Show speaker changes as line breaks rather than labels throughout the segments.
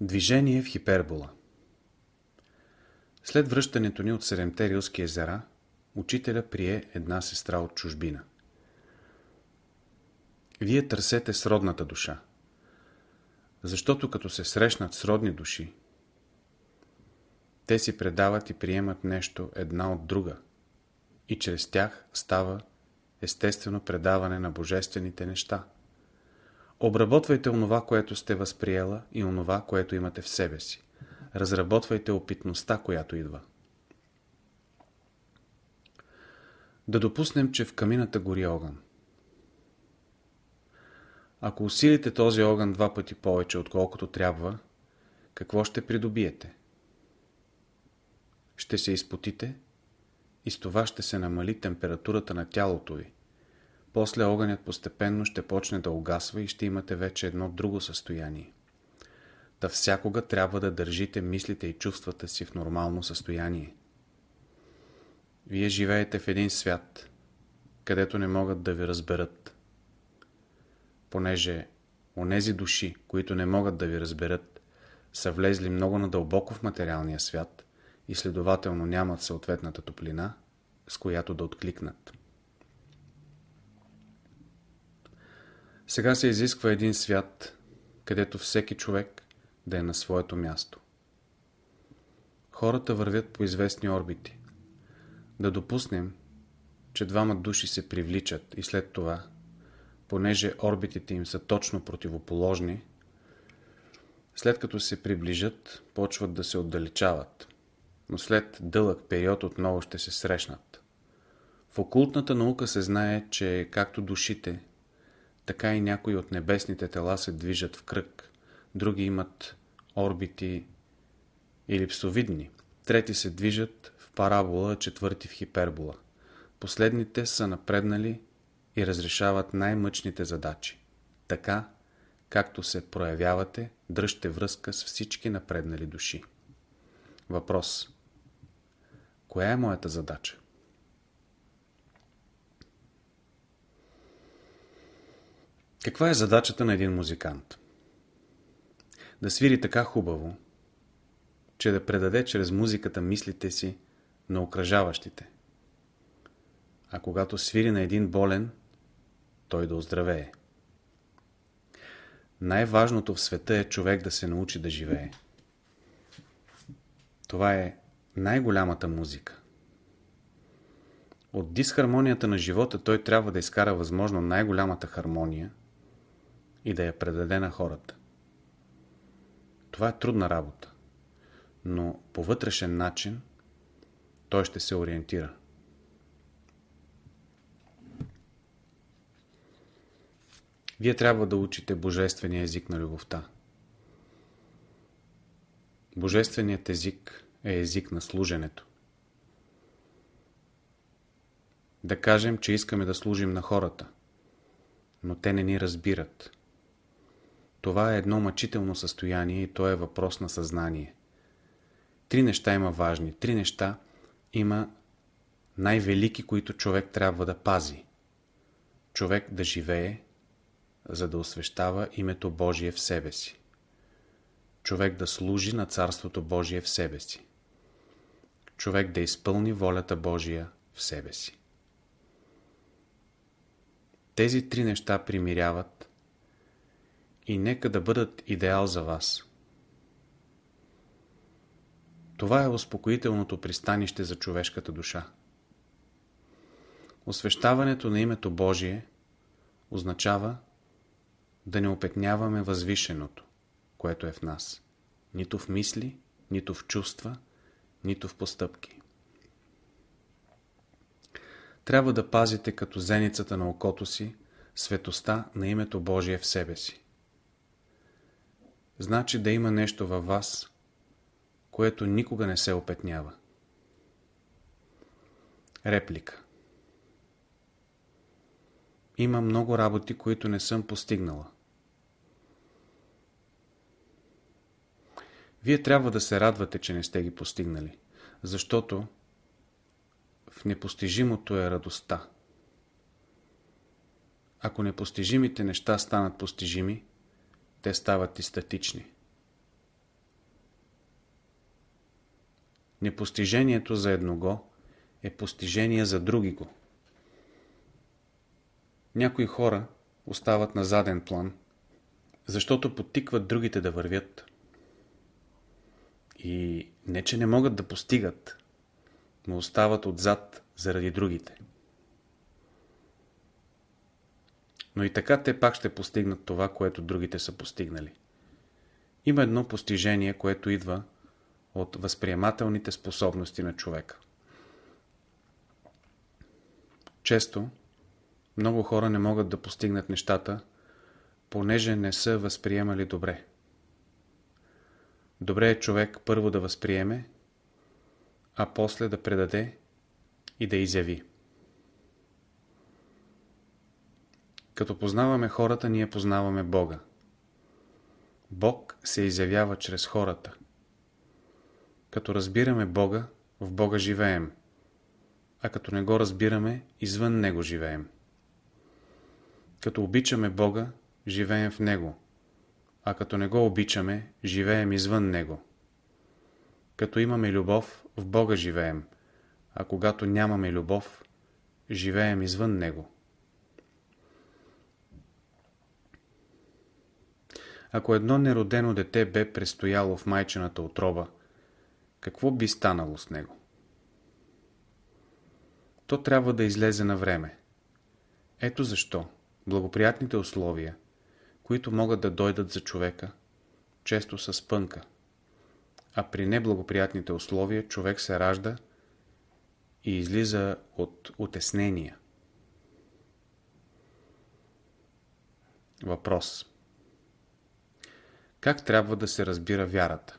Движение в хипербола След връщането ни от Седемте Рилски езера, учителя прие една сестра от чужбина. Вие търсете сродната душа. Защото като се срещнат сродни души, те си предават и приемат нещо една от друга и чрез тях става естествено предаване на божествените неща. Обработвайте онова, което сте възприела и онова, което имате в себе си. Разработвайте опитността, която идва. Да допуснем, че в камината гори огън. Ако усилите този огън два пъти повече, отколкото трябва, какво ще придобиете? Ще се изпотите и с това ще се намали температурата на тялото ви. После огънят постепенно ще почне да угасва и ще имате вече едно друго състояние. Та всякога трябва да държите мислите и чувствата си в нормално състояние. Вие живеете в един свят, където не могат да ви разберат. Понеже онези души, които не могат да ви разберат, са влезли много надълбоко в материалния свят и следователно нямат съответната топлина, с която да откликнат. Сега се изисква един свят, където всеки човек да е на своето място. Хората вървят по известни орбити. Да допуснем, че двама души се привличат и след това, понеже орбитите им са точно противоположни, след като се приближат, почват да се отдалечават, но след дълъг период отново ще се срещнат. В окултната наука се знае, че както душите, така и някои от небесните тела се движат в кръг, други имат орбити елипсовидни, трети се движат в парабола, четвърти в хипербола. Последните са напреднали и разрешават най-мъчните задачи. Така, както се проявявате, дръжте връзка с всички напреднали души. Въпрос. Коя е моята задача? Каква е задачата на един музикант? Да свири така хубаво, че да предаде чрез музиката мислите си на окръжаващите. А когато свири на един болен, той да оздравее. Най-важното в света е човек да се научи да живее. Това е най-голямата музика. От дисхармонията на живота той трябва да изкара възможно най-голямата хармония и да я предаде на хората. Това е трудна работа, но по вътрешен начин той ще се ориентира. Вие трябва да учите божествения език на любовта. Божественият език е език на служенето. Да кажем, че искаме да служим на хората, но те не ни разбират. Това е едно мъчително състояние и то е въпрос на съзнание. Три неща има важни. Три неща има най-велики, които човек трябва да пази. Човек да живее, за да освещава името Божие в себе си. Човек да служи на Царството Божие в себе си. Човек да изпълни волята Божия в себе си. Тези три неща примиряват и нека да бъдат идеал за вас. Това е успокоителното пристанище за човешката душа. Освещаването на името Божие означава да не опетняваме възвишеното, което е в нас. Нито в мисли, нито в чувства, нито в постъпки. Трябва да пазите като зеницата на окото си светоста на името Божие в себе си значи да има нещо във вас, което никога не се опетнява. Реплика Има много работи, които не съм постигнала. Вие трябва да се радвате, че не сте ги постигнали, защото в непостижимото е радостта. Ако непостижимите неща станат постижими, те стават и статични. Непостижението за едного е постижение за другиго. Някои хора остават на заден план, защото подтикват другите да вървят. И не, че не могат да постигат, но остават отзад заради другите. Но и така те пак ще постигнат това, което другите са постигнали. Има едно постижение, което идва от възприемателните способности на човека. Често много хора не могат да постигнат нещата, понеже не са възприемали добре. Добре е човек първо да възприеме, а после да предаде и да изяви. Като познаваме хората, ние познаваме Бога. Бог се изявява чрез хората. Като разбираме Бога, в Бога живеем, а като не го разбираме, извън Него живеем. Като обичаме Бога, живеем в Него, а като не го обичаме, живеем извън Него. Като имаме любов, в Бога живеем, а когато нямаме любов, живеем извън Него. Ако едно неродено дете бе престояло в майчената отроба, какво би станало с него? То трябва да излезе на време. Ето защо благоприятните условия, които могат да дойдат за човека, често са спънка, а при неблагоприятните условия човек се ражда и излиза от утеснения. Въпрос Как трябва да се разбира вярата?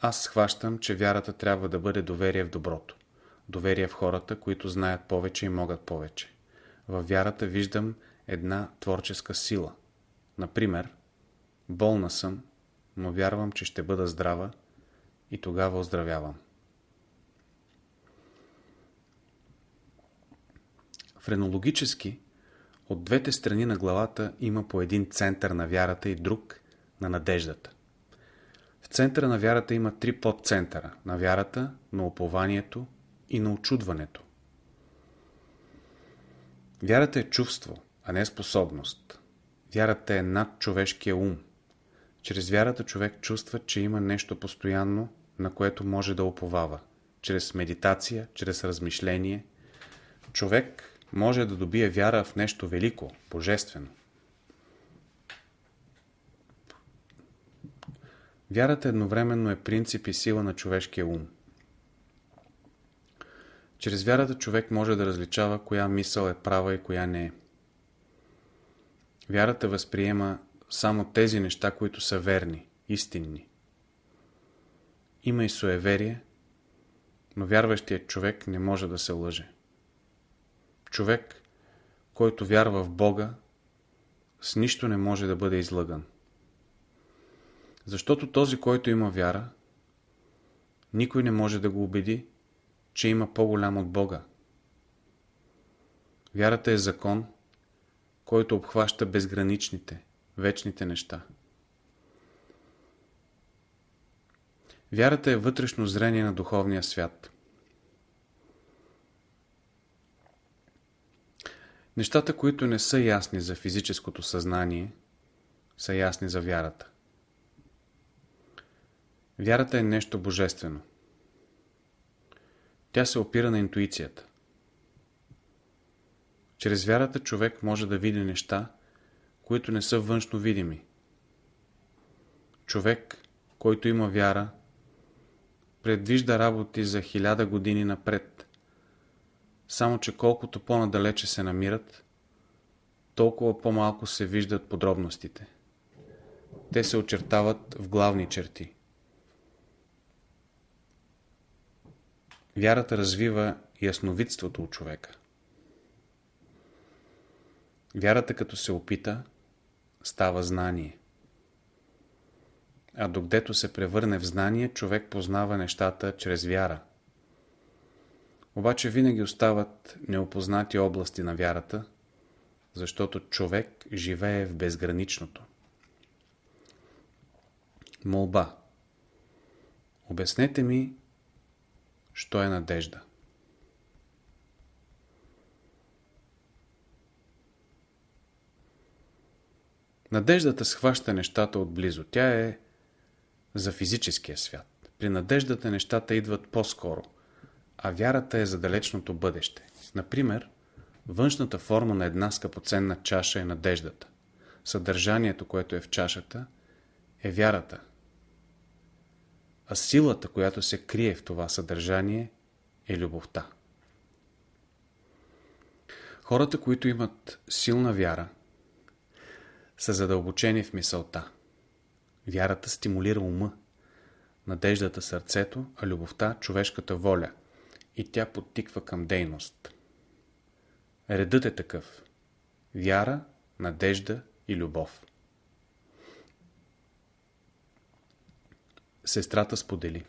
Аз схващам, че вярата трябва да бъде доверие в доброто. Доверие в хората, които знаят повече и могат повече. Във вярата виждам една творческа сила. Например, болна съм, но вярвам, че ще бъда здрава и тогава оздравявам. Френологически, от двете страни на главата има по един център на вярата и друг на надеждата. В центъра на вярата има три подцентъра – на вярата, на упованието и на очудването. Вярата е чувство, а не способност. Вярата е над човешкия ум. Чрез вярата човек чувства, че има нещо постоянно, на което може да уповава. Чрез медитация, чрез размишление. Човек може да добие вяра в нещо велико, божествено. Вярата едновременно е принцип и сила на човешкия ум. Чрез вярата човек може да различава коя мисъл е права и коя не е. Вярата възприема само тези неща, които са верни, истинни. Има и суеверие, но вярващият човек не може да се лъже. Човек, който вярва в Бога, с нищо не може да бъде излъган. Защото този, който има вяра, никой не може да го убеди, че има по-голям от Бога. Вярата е закон, който обхваща безграничните, вечните неща. Вярата е вътрешно зрение на духовния свят. Нещата, които не са ясни за физическото съзнание, са ясни за вярата. Вярата е нещо божествено. Тя се опира на интуицията. Чрез вярата човек може да види неща, които не са външно видими. Човек, който има вяра, предвижда работи за хиляда години напред. Само, че колкото по-надалече се намират, толкова по-малко се виждат подробностите. Те се очертават в главни черти. Вярата развива ясновидството от човека. Вярата като се опита, става знание. А докъдето се превърне в знание, човек познава нещата чрез вяра. Обаче винаги остават неопознати области на вярата, защото човек живее в безграничното. Молба Обяснете ми, що е надежда. Надеждата схваща нещата отблизо. Тя е за физическия свят. При надеждата нещата идват по-скоро, а вярата е за далечното бъдеще. Например, външната форма на една скъпоценна чаша е надеждата. Съдържанието, което е в чашата, е вярата. А силата, която се крие в това съдържание, е любовта. Хората, които имат силна вяра, са задълбочени в мисълта. Вярата стимулира ума, надеждата сърцето, а любовта човешката воля и тя подтиква към дейност. Редът е такъв. Вяра, надежда и любов. Сестрата сподели.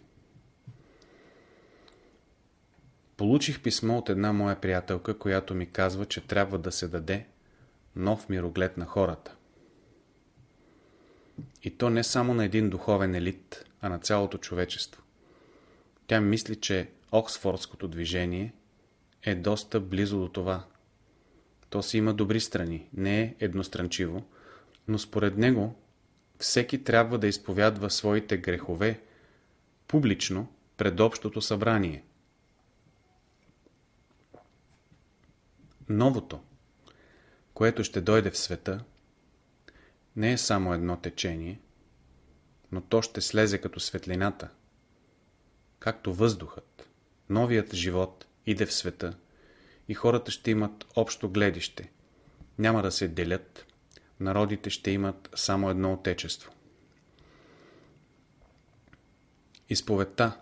Получих писмо от една моя приятелка, която ми казва, че трябва да се даде нов мироглед на хората. И то не само на един духовен елит, а на цялото човечество. Тя мисли, че Оксфордското движение е доста близо до това. То си има добри страни, не е едностранчиво, но според него всеки трябва да изповядва своите грехове публично пред общото събрание. Новото, което ще дойде в света, не е само едно течение, но то ще слезе като светлината, както въздухът. Новият живот иде в света и хората ще имат общо гледище. Няма да се делят, народите ще имат само едно отечество. Изповедта,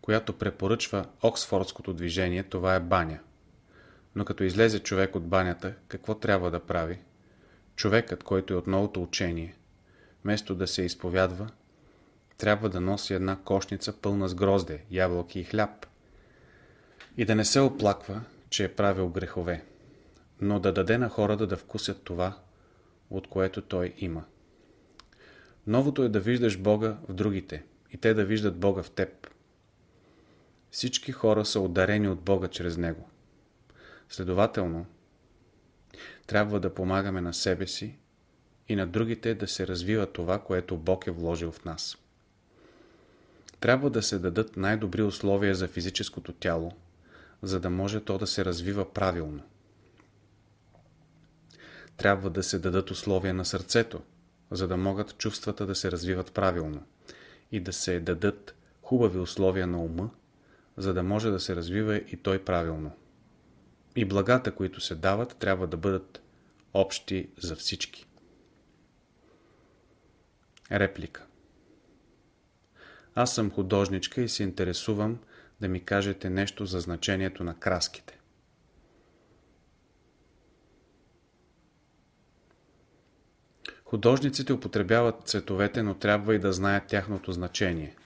която препоръчва Оксфордското движение, това е баня. Но като излезе човек от банята, какво трябва да прави? Човекът, който е от новото учение, вместо да се изповядва, трябва да носи една кошница пълна с грозде, ябълки и хляб. И да не се оплаква, че е правил грехове, но да даде на хората да вкусят това, от което той има. Новото е да виждаш Бога в другите и те да виждат Бога в теб. Всички хора са ударени от Бога чрез Него. Следователно, трябва да помагаме на себе си и на другите да се развива това, което Бог е вложил в нас. Трябва да се дадат най-добри условия за физическото тяло, за да може то да се развива правилно. Трябва да се дадат условия на сърцето, за да могат чувствата да се развиват правилно и да се дадат хубави условия на ума, за да може да се развива и той правилно. И благата, които се дават, трябва да бъдат общи за всички. Реплика Аз съм художничка и се интересувам да ми кажете нещо за значението на краските. Художниците употребяват цветовете, но трябва и да знаят тяхното значение.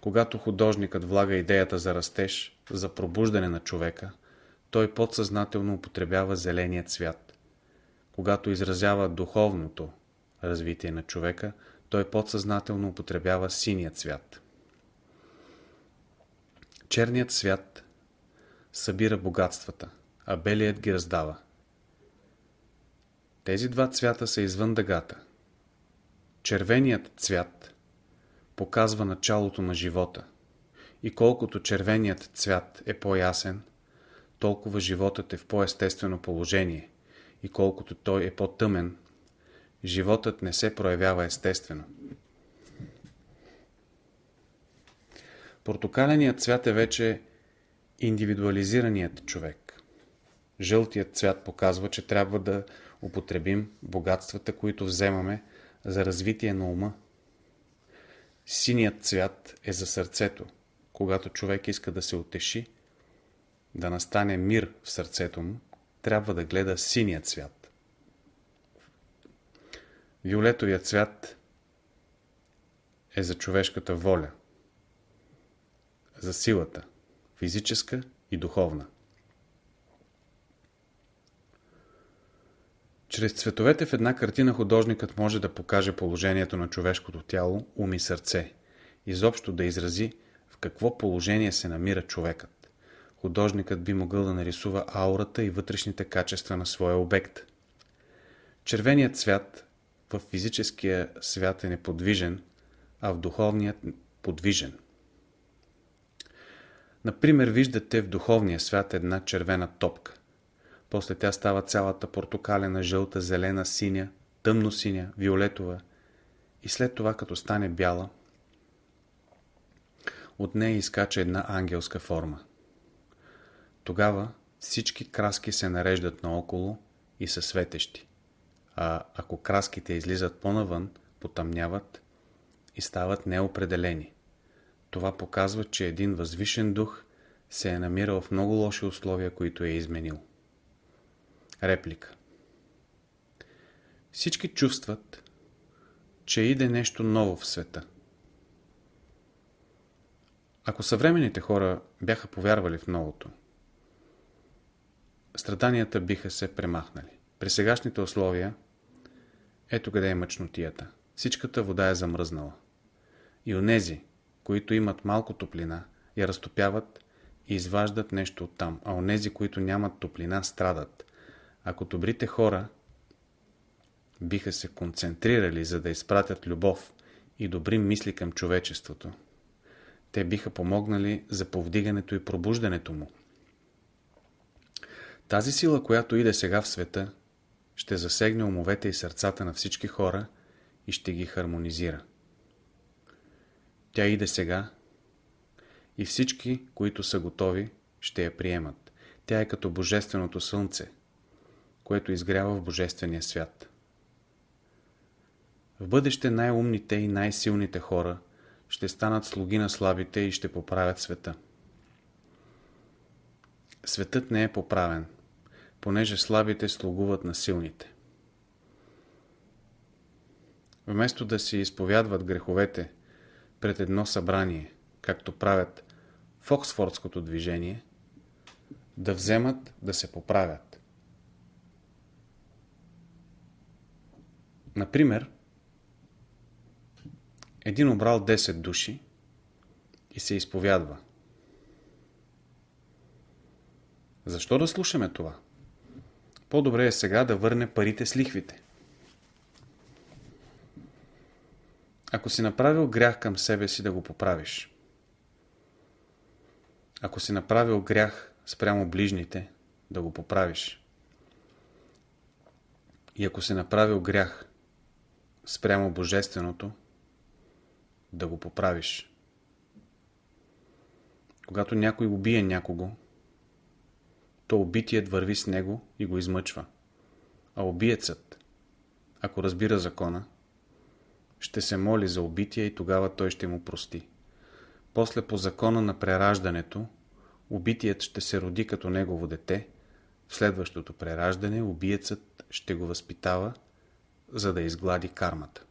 Когато художникът влага идеята за растеж, за пробуждане на човека, той подсъзнателно употребява зеления цвят. Когато изразява духовното развитие на човека, той подсъзнателно употребява синия цвят. Черният цвят събира богатствата, а белият ги раздава. Тези два цвята са извън дъгата. Червеният цвят показва началото на живота и колкото червеният цвят е по-ясен, толкова животът е в по-естествено положение и колкото той е по-тъмен, животът не се проявява естествено. Портокаленият цвят е вече индивидуализираният човек. Жълтият цвят показва, че трябва да употребим богатствата, които вземаме за развитие на ума. Синият цвят е за сърцето. Когато човек иска да се утеши, да настане мир в сърцето му, трябва да гледа синия цвят. Виолетовият цвят е за човешката воля, за силата, физическа и духовна. Чрез цветовете в една картина художникът може да покаже положението на човешкото тяло, ум и сърце изобщо да изрази в какво положение се намира човекът. Художникът би могъл да нарисува аурата и вътрешните качества на своя обект. Червеният цвят в физическия свят е неподвижен, а в духовният подвижен. Например, виждате в духовния свят една червена топка. После тя става цялата портокалена, жълта, зелена, синя, тъмно-синя, виолетова и след това, като стане бяла, от нея изкача една ангелска форма. Тогава всички краски се нареждат наоколо и са светещи, а ако краските излизат по-навън, потъмняват и стават неопределени. Това показва, че един възвишен дух се е намирал в много лоши условия, които е изменил. Реплика Всички чувстват, че иде нещо ново в света. Ако съвременните хора бяха повярвали в новото, страданията биха се премахнали. При сегашните условия, ето къде е мъчнотията. Всичката вода е замръзнала. И онези, които имат малко топлина, я разтопяват и изваждат нещо оттам, а онези, които нямат топлина, страдат. Ако добрите хора биха се концентрирали, за да изпратят любов и добри мисли към човечеството, те биха помогнали за повдигането и пробуждането му. Тази сила, която иде сега в света, ще засегне умовете и сърцата на всички хора и ще ги хармонизира. Тя иде сега и всички, които са готови, ще я приемат. Тя е като Божественото Слънце, което изгрява в Божествения свят. В бъдеще най-умните и най-силните хора ще станат слуги на слабите и ще поправят света. Светът не е поправен, понеже слабите слугуват на силните. Вместо да си изповядват греховете пред едно събрание, както правят в Оксфордското движение, да вземат да се поправят. Например, един обрал 10 души и се изповядва. Защо да слушаме това? По-добре е сега да върне парите с лихвите. Ако си направил грях към себе си да го поправиш. Ако си направил грях спрямо ближните, да го поправиш. И ако си направил грях спрямо Божественото, да го поправиш. Когато някой убие някого, то убитият върви с него и го измъчва. А убиецът, ако разбира закона, ще се моли за убития и тогава той ще му прости. После по закона на прераждането, убитият ще се роди като негово дете, в следващото прераждане убиецът ще го възпитава, за да изглади кармата.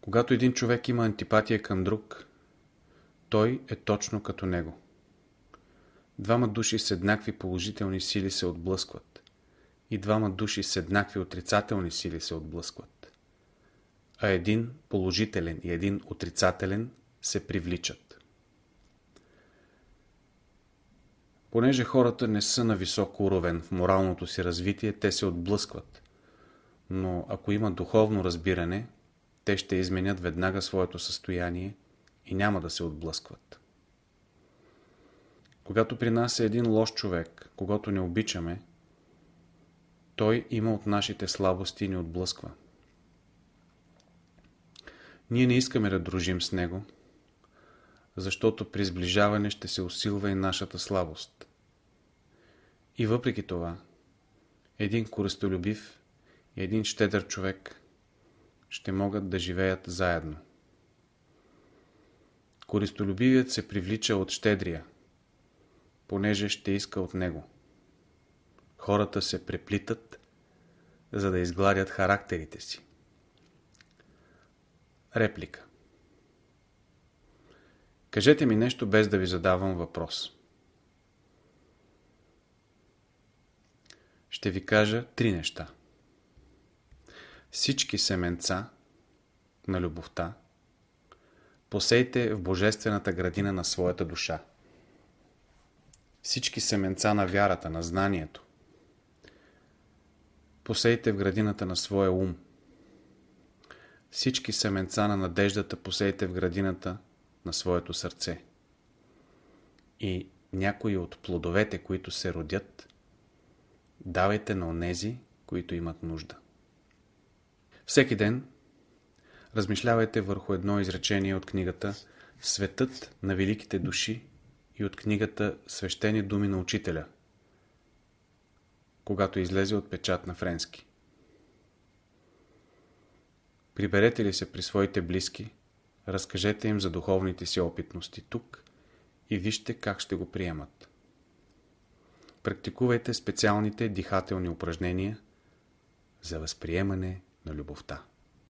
Когато един човек има антипатия към друг, той е точно като него. Двама души с еднакви положителни сили се отблъскват и двама души с еднакви отрицателни сили се отблъскват. А един положителен и един отрицателен се привличат. Понеже хората не са на висок уровен в моралното си развитие, те се отблъскват. Но ако има духовно разбиране, те ще изменят веднага своето състояние и няма да се отблъскват. Когато при нас е един лош човек, когато не обичаме, той има от нашите слабости и ни отблъсква. Ние не искаме да дружим с него, защото при сближаване ще се усилва и нашата слабост. И въпреки това, един користолюбив и един щедър човек ще могат да живеят заедно. Користолюбивият се привлича от щедрия, понеже ще иска от него. Хората се преплитат, за да изгладят характерите си. Реплика Кажете ми нещо без да ви задавам въпрос. Ще ви кажа три неща. Всички семенца на любовта, посейте в божествената градина на своята душа. Всички семенца на вярата, на знанието, посейте в градината на своя ум. Всички семенца на надеждата посейте в градината на своето сърце. И някои от плодовете, които се родят, давайте на онези, които имат нужда. Всеки ден размишлявайте върху едно изречение от книгата Светът на великите души и от книгата Свещени думи на учителя, когато излезе от печат на френски. Приберете ли се при своите близки, разкажете им за духовните си опитности тук и вижте как ще го приемат. Практикувайте специалните дихателни упражнения за възприемане на любовта.